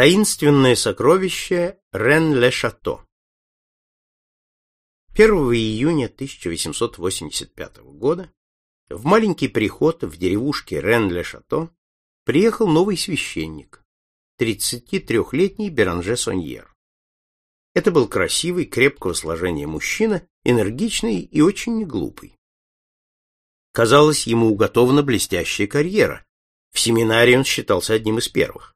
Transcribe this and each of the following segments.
Таинственное сокровище Рен-ле-Шато 1 июня 1885 года в маленький приход в деревушке Рен-ле-Шато приехал новый священник, 33-летний Беранже Соньер. Это был красивый, крепкого сложения мужчина, энергичный и очень неглупый. Казалось, ему уготована блестящая карьера. В семинарии он считался одним из первых.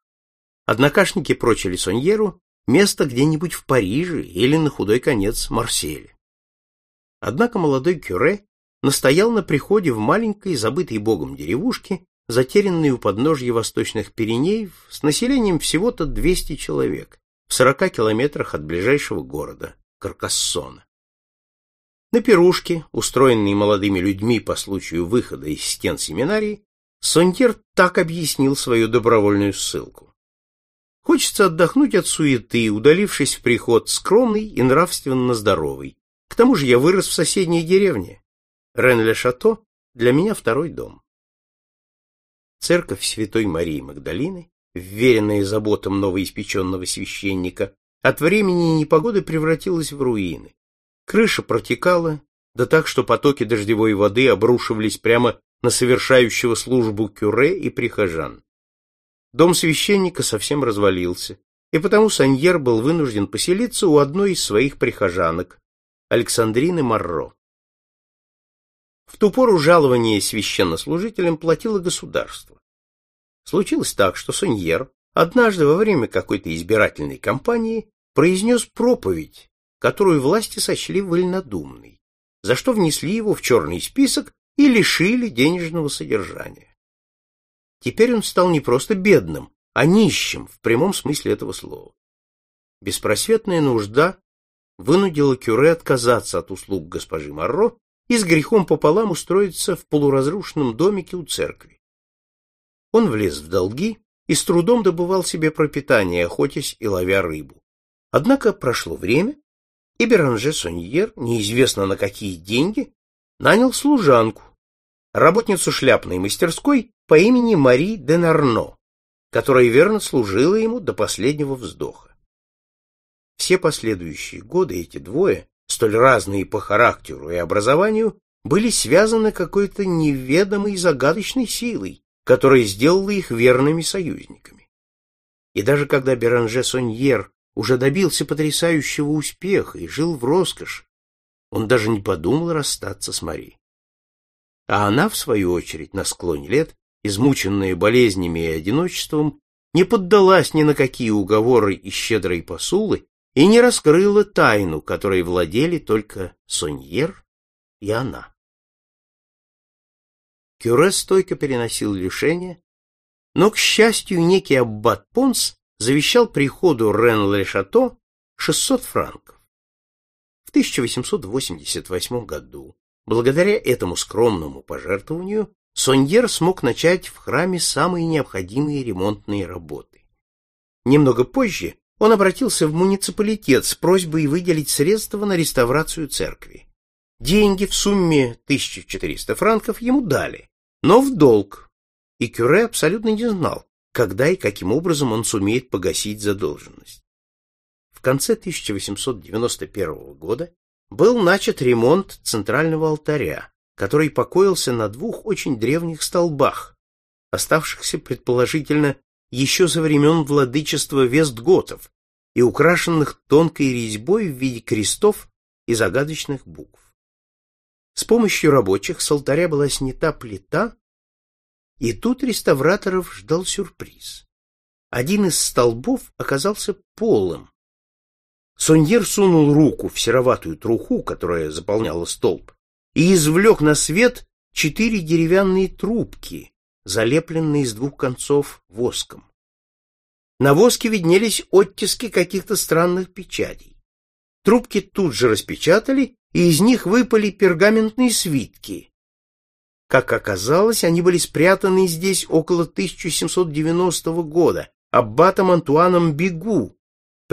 Однокашники прочили Соньеру место где-нибудь в Париже или, на худой конец, Марселе. Однако молодой кюре настоял на приходе в маленькой, забытой богом деревушке, затерянной у подножья восточных Пиренеев, с населением всего-то 200 человек, в 40 километрах от ближайшего города, Каркассона. На пирушке, устроенной молодыми людьми по случаю выхода из стен семинарии, Сонтер так объяснил свою добровольную ссылку. Хочется отдохнуть от суеты, удалившись в приход скромный и нравственно здоровый. К тому же я вырос в соседней деревне. Рен-ле-Шато для меня второй дом. Церковь Святой Марии Магдалины, вверенная заботам новоиспеченного священника, от времени и непогоды превратилась в руины. Крыша протекала, да так, что потоки дождевой воды обрушивались прямо на совершающего службу кюре и прихожан. Дом священника совсем развалился, и потому Саньер был вынужден поселиться у одной из своих прихожанок, Александрины Марро. В ту пору жалование священнослужителям платило государство. Случилось так, что Саньер однажды во время какой-то избирательной кампании произнес проповедь, которую власти сочли вольнодумной, за что внесли его в черный список и лишили денежного содержания. Теперь он стал не просто бедным, а нищим в прямом смысле этого слова. Беспросветная нужда вынудила Кюре отказаться от услуг госпожи Марро и с грехом пополам устроиться в полуразрушенном домике у церкви. Он влез в долги и с трудом добывал себе пропитание, охотясь и ловя рыбу. Однако прошло время, и Беранже Соньер, неизвестно на какие деньги, нанял служанку, работницу шляпной мастерской по имени Мари де Нарно, которая верно служила ему до последнего вздоха. Все последующие годы эти двое, столь разные по характеру и образованию, были связаны какой-то неведомой загадочной силой, которая сделала их верными союзниками. И даже когда Беранже Соньер уже добился потрясающего успеха и жил в роскошь, он даже не подумал расстаться с Мари. А она, в свою очередь, на склоне лет измученная болезнями и одиночеством, не поддалась ни на какие уговоры и щедрые посулы и не раскрыла тайну, которой владели только Соньер и она. Кюре стойко переносил лишения, но, к счастью, некий аббат Понс завещал приходу Рен-Ле-Шато 600 франков. В 1888 году, благодаря этому скромному пожертвованию, Соньер смог начать в храме самые необходимые ремонтные работы. Немного позже он обратился в муниципалитет с просьбой выделить средства на реставрацию церкви. Деньги в сумме 1400 франков ему дали, но в долг, и Кюре абсолютно не знал, когда и каким образом он сумеет погасить задолженность. В конце 1891 года был начат ремонт центрального алтаря, который покоился на двух очень древних столбах, оставшихся, предположительно, еще со времен владычества Вестготов и украшенных тонкой резьбой в виде крестов и загадочных букв. С помощью рабочих с алтаря была снята плита, и тут реставраторов ждал сюрприз. Один из столбов оказался полым. Соньер сунул руку в сероватую труху, которая заполняла столб, и извлек на свет четыре деревянные трубки, залепленные с двух концов воском. На воске виднелись оттиски каких-то странных печатей. Трубки тут же распечатали, и из них выпали пергаментные свитки. Как оказалось, они были спрятаны здесь около 1790 года аббатом Антуаном Бегу,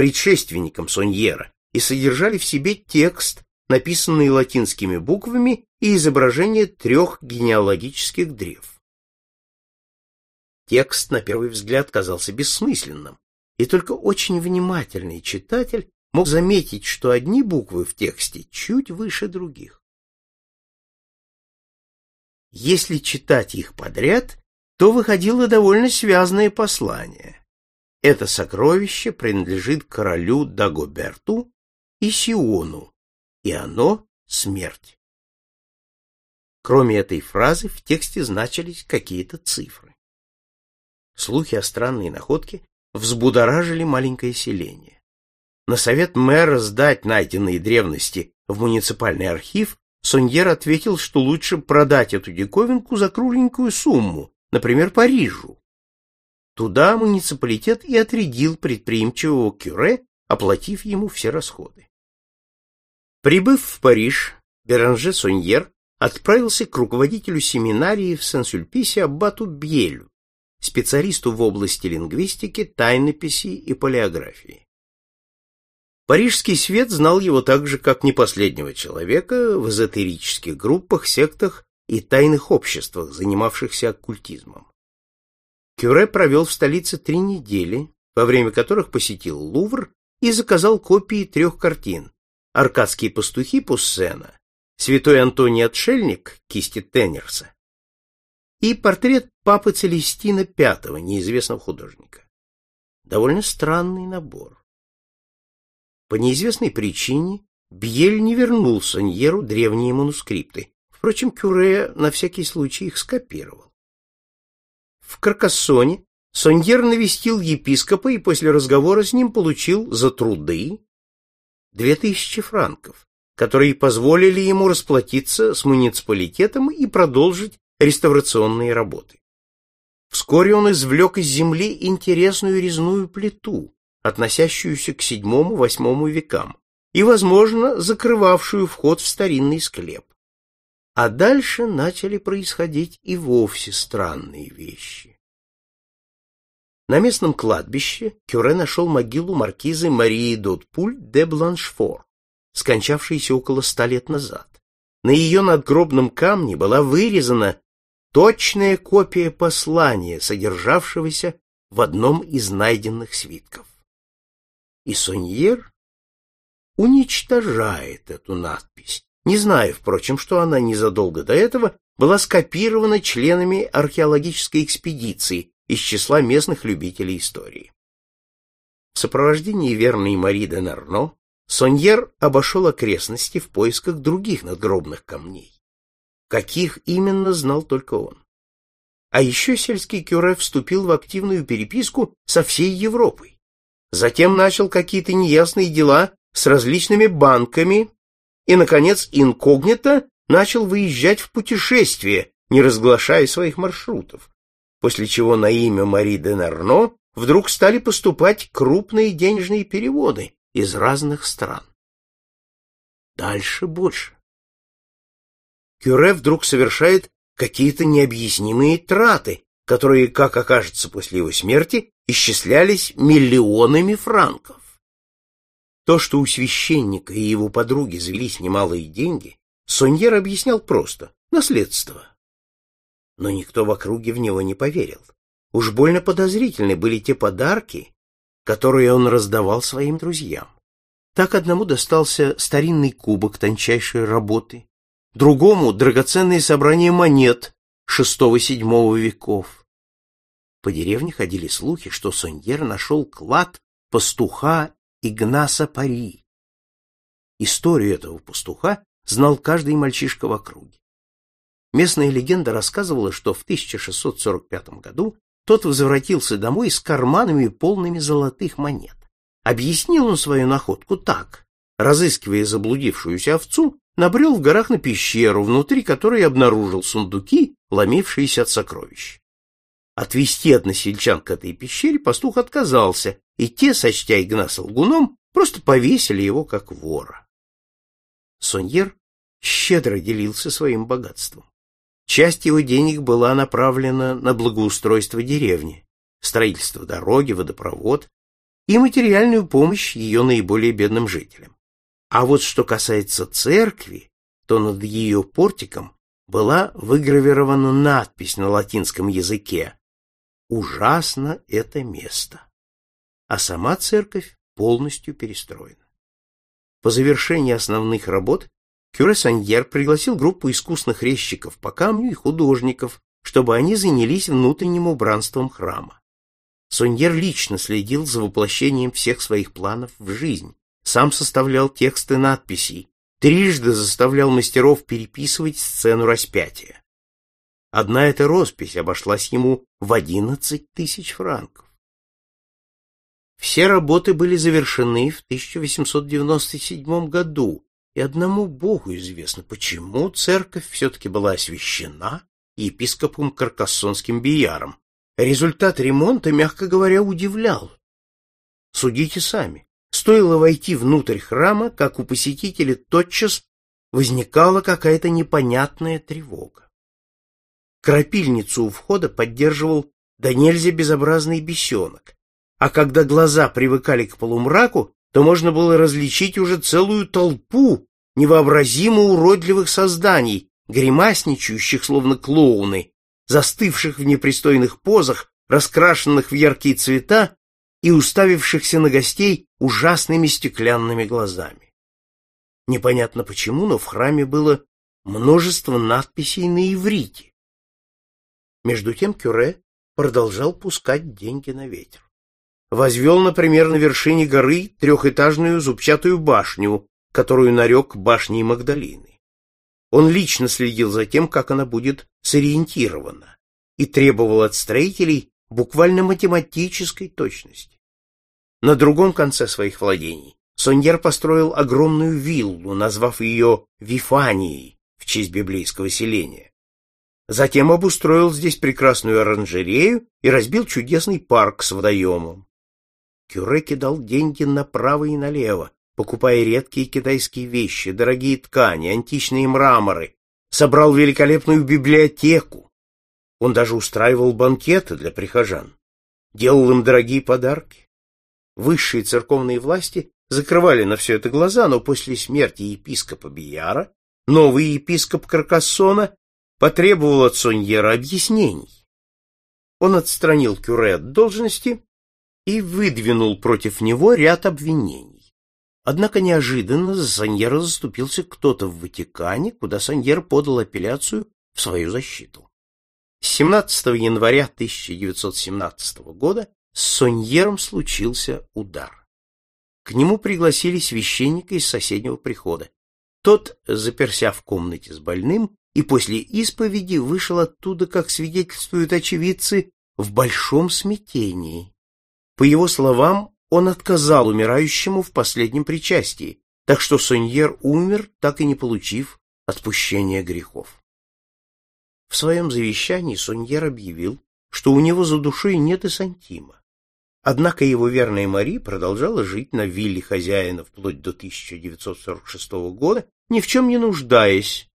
предшественником Соньера, и содержали в себе текст, написанные латинскими буквами и изображение трех генеалогических древ. Текст, на первый взгляд, казался бессмысленным, и только очень внимательный читатель мог заметить, что одни буквы в тексте чуть выше других. Если читать их подряд, то выходило довольно связное послание. Это сокровище принадлежит королю Дагоберту и Сиону, и оно — смерть. Кроме этой фразы в тексте значились какие-то цифры. Слухи о странной находке взбудоражили маленькое селение. На совет мэра сдать найденные древности в муниципальный архив Соньер ответил, что лучше продать эту диковинку за кругленькую сумму, например, Парижу. Туда муниципалитет и отрядил предприимчивого кюре, оплатив ему все расходы. Прибыв в Париж, Беранже Соньер отправился к руководителю семинарии в Сен-Сюльписе Аббату Бьелю, специалисту в области лингвистики, тайнописи и палеографии. Парижский свет знал его так же, как не последнего человека в эзотерических группах, сектах и тайных обществах, занимавшихся оккультизмом. Кюре провел в столице три недели, во время которых посетил Лувр и заказал копии трех картин «Аркадские пастухи» Пуссена, «Святой Антоний Отшельник» кисти Теннерса и портрет папы Целестина V, неизвестного художника. Довольно странный набор. По неизвестной причине Бьель не вернул Соньеру древние манускрипты. Впрочем, Кюре на всякий случай их скопировал. В Каркассоне Соньер навестил епископа и после разговора с ним получил за труды две тысячи франков, которые позволили ему расплатиться с муниципалитетом и продолжить реставрационные работы. Вскоре он извлек из земли интересную резную плиту, относящуюся к VII-VIII векам и, возможно, закрывавшую вход в старинный склеп. А дальше начали происходить и вовсе странные вещи. На местном кладбище Кюре нашел могилу маркизы Марии Дотпуль де Бланшфор, скончавшейся около ста лет назад. На ее надгробном камне была вырезана точная копия послания, содержавшегося в одном из найденных свитков. И Соньер уничтожает эту надпись, не зная, впрочем, что она незадолго до этого была скопирована членами археологической экспедиции из числа местных любителей истории. В сопровождении верной Мари де Нарно Соньер обошел окрестности в поисках других надгробных камней. Каких именно, знал только он. А еще сельский кюре вступил в активную переписку со всей Европой. Затем начал какие-то неясные дела с различными банками и, наконец, инкогнито начал выезжать в путешествие, не разглашая своих маршрутов, после чего на имя Мари де Нарно вдруг стали поступать крупные денежные переводы из разных стран. Дальше больше. Кюре вдруг совершает какие-то необъяснимые траты, которые, как окажется после его смерти, исчислялись миллионами франков. То, что у священника и его подруги завелись немалые деньги, Соньер объяснял просто — наследство. Но никто в округе в него не поверил. Уж больно подозрительны были те подарки, которые он раздавал своим друзьям. Так одному достался старинный кубок тончайшей работы, другому — драгоценные собрания монет VI-VII веков. По деревне ходили слухи, что Соньер нашел клад пастуха Игнаса Пари. Историю этого пастуха знал каждый мальчишка в округе. Местная легенда рассказывала, что в 1645 году тот возвратился домой с карманами полными золотых монет. Объяснил он свою находку так. Разыскивая заблудившуюся овцу, набрел в горах на пещеру, внутри которой обнаружил сундуки, ломившиеся от сокровищ. Отвести односельчан к этой пещере пастух отказался, и те, сочтя Игнаса лгуном, просто повесили его как вора. Соньер щедро делился своим богатством. Часть его денег была направлена на благоустройство деревни, строительство дороги, водопровод и материальную помощь ее наиболее бедным жителям. А вот что касается церкви, то над ее портиком была выгравирована надпись на латинском языке «Ужасно это место». а сама церковь полностью перестроена. По завершении основных работ Кюре Саньер пригласил группу искусных резчиков по камню и художников, чтобы они занялись внутренним убранством храма. Соньер лично следил за воплощением всех своих планов в жизнь, сам составлял тексты надписей, трижды заставлял мастеров переписывать сцену распятия. Одна эта роспись обошлась ему в одиннадцать тысяч франков. Все работы были завершены в 1897 году, и одному Богу известно, почему церковь все-таки была освящена епископом Каркассонским Бияром. Результат ремонта, мягко говоря, удивлял. Судите сами. Стоило войти внутрь храма, как у посетителя тотчас возникала какая-то непонятная тревога. Крапильницу у входа поддерживал да нельзя безобразный бесенок, а когда глаза привыкали к полумраку, то можно было различить уже целую толпу невообразимо уродливых созданий, гримасничающих словно клоуны, застывших в непристойных позах, раскрашенных в яркие цвета и уставившихся на гостей ужасными стеклянными глазами. Непонятно почему, но в храме было множество надписей на иврите. Между тем Кюре продолжал пускать деньги на ветер. Возвел, например, на вершине горы трехэтажную зубчатую башню, которую нарек башней Магдалины. Он лично следил за тем, как она будет сориентирована, и требовал от строителей буквально математической точности. На другом конце своих владений Соньер построил огромную виллу, назвав ее Вифанией в честь библейского селения. Затем обустроил здесь прекрасную оранжерею и разбил чудесный парк с водоемом. Кюре кидал деньги направо и налево, покупая редкие китайские вещи, дорогие ткани, античные мраморы, собрал великолепную библиотеку. Он даже устраивал банкеты для прихожан, делал им дорогие подарки. Высшие церковные власти закрывали на все это глаза, но после смерти епископа Бияра новый епископ Каркассона потребовал от Соньера объяснений. Он отстранил Кюре от должности и выдвинул против него ряд обвинений. Однако неожиданно за Саньера заступился кто-то в Ватикане, куда Саньер подал апелляцию в свою защиту. С 17 января 1917 года с Соньером случился удар. К нему пригласили священника из соседнего прихода. Тот, заперся в комнате с больным, и после исповеди вышел оттуда, как свидетельствуют очевидцы, в большом смятении. По его словам, он отказал умирающему в последнем причастии, так что Соньер умер, так и не получив отпущения грехов. В своем завещании Соньер объявил, что у него за душой нет и сантима. Однако его верная Мари продолжала жить на вилле хозяина вплоть до 1946 года, ни в чем не нуждаясь,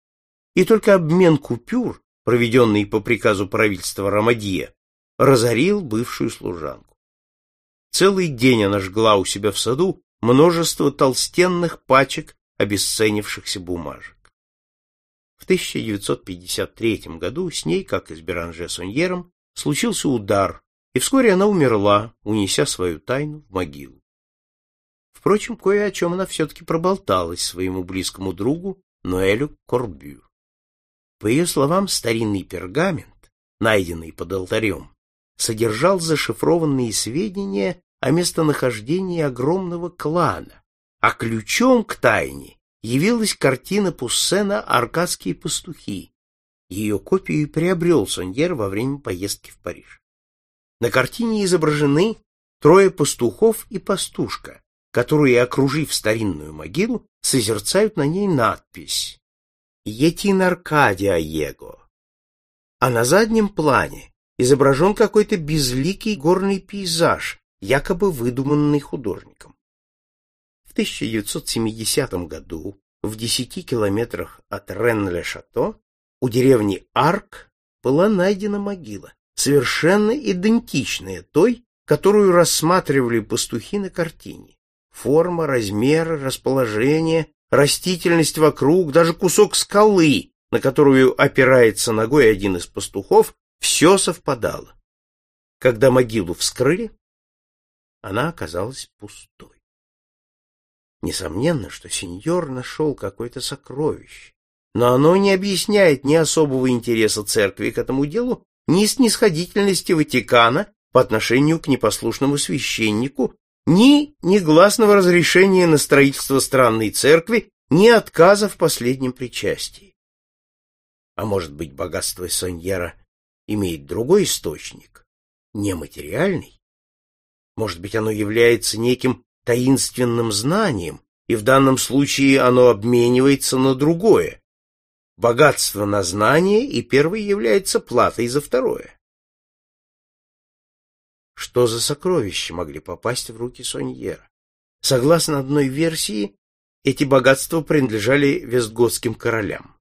и только обмен купюр, проведенный по приказу правительства Рамадье, разорил бывшую служанку. Целый день она жгла у себя в саду множество толстенных пачек обесценившихся бумажек. В 1953 году с ней, как и с Беранже Соньером, случился удар, и вскоре она умерла, унеся свою тайну в могилу. Впрочем, кое о чем она все-таки проболталась своему близкому другу Ноэлю Корбю. По ее словам, старинный пергамент, найденный под алтарем, содержал зашифрованные сведения о местонахождении огромного клана, а ключом к тайне явилась картина Пуссена «Аркадские пастухи». Ее копию приобрел Соньер во время поездки в Париж. На картине изображены трое пастухов и пастушка, которые, окружив старинную могилу, созерцают на ней надпись «Етин Аркадия Его». А на заднем плане изображен какой-то безликий горный пейзаж, якобы выдуманный художником. В 1970 году в 10 километрах от Рен-ле-Шато у деревни Арк была найдена могила, совершенно идентичная той, которую рассматривали пастухи на картине. Форма, размер, расположение, растительность вокруг, даже кусок скалы, на которую опирается ногой один из пастухов, все совпадало. Когда могилу вскрыли, она оказалась пустой. Несомненно, что сеньор нашел какое-то сокровище, но оно не объясняет ни особого интереса церкви к этому делу, ни снисходительности Ватикана по отношению к непослушному священнику, ни негласного разрешения на строительство странной церкви, ни отказа в последнем причастии. А может быть, богатство Соньера имеет другой источник, нематериальный? Может быть, оно является неким таинственным знанием, и в данном случае оно обменивается на другое. Богатство на знание, и первое является платой за второе. Что за сокровища могли попасть в руки Соньера? Согласно одной версии, эти богатства принадлежали вестготским королям.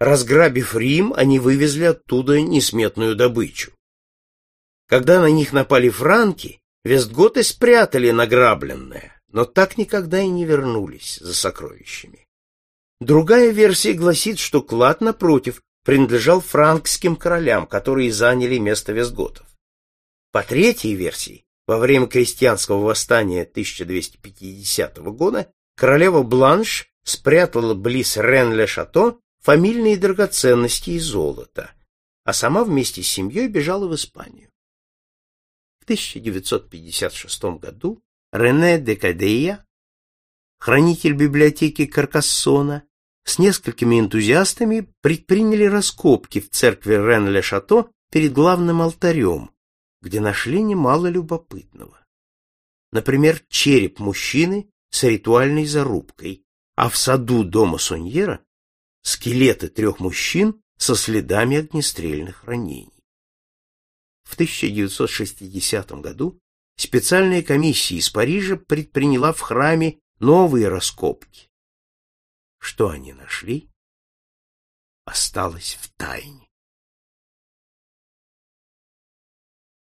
Разграбив Рим, они вывезли оттуда несметную добычу. Когда на них напали франки, вестготы спрятали награбленное, но так никогда и не вернулись за сокровищами. Другая версия гласит, что клад, напротив, принадлежал франкским королям, которые заняли место вестготов. По третьей версии, во время крестьянского восстания 1250 года королева Бланш спрятала близ Рен-ле-Шато фамильные драгоценности и золото, а сама вместе с семьей бежала в Испанию. В 1956 году Рене де Кадея, хранитель библиотеки Каркассона, с несколькими энтузиастами предприняли раскопки в церкви Рен-ле-Шато перед главным алтарем, где нашли немало любопытного. Например, череп мужчины с ритуальной зарубкой, а в саду дома Соньера скелеты трех мужчин со следами огнестрельных ранений. В 1960 году специальная комиссия из Парижа предприняла в храме новые раскопки. Что они нашли, осталось в тайне.